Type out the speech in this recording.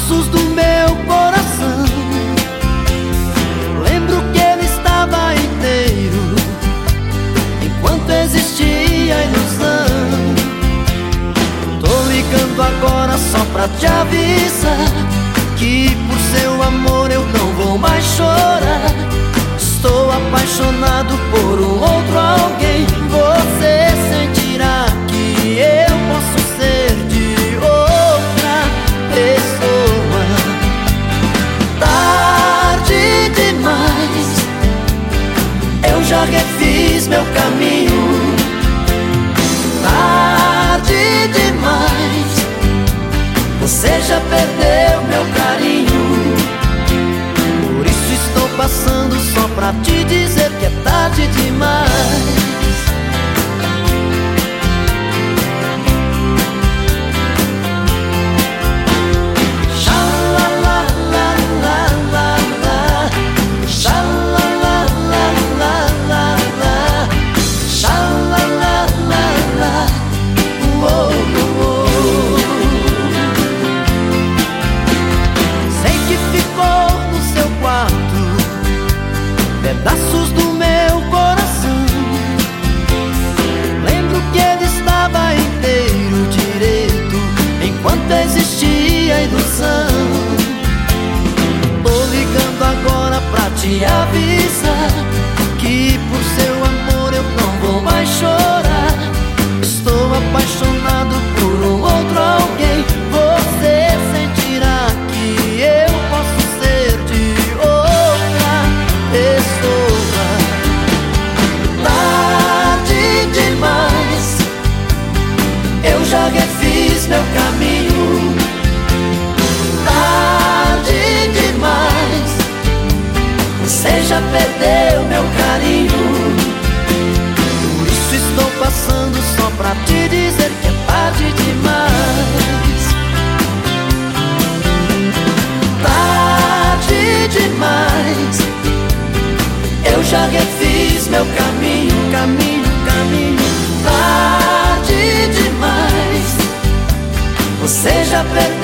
pedaços do meu coração. Lembro que ele estava inteiro enquanto existia ilusão. Tô ligando agora só pra te avisar que por seu amor eu não vou mais chorar. Estou apaixonado por um outro alguém. Você meu caminho. Tarde demais, você já perdeu meu carinho. Por isso estou passando só pra te dizer que é tarde demais. Te avisar que por seu amor eu não vou mais chorar. Estou apaixonado por um outro alguém. Você sentirá que eu posso ser de outra pessoa. Tarde demais, eu já refiz meu caminho. Já perdeu meu carinho. Por isso estou passando só pra te dizer que é tarde demais. Tarde demais. Eu já refiz meu caminho, caminho, caminho. Tarde demais. Você já perdeu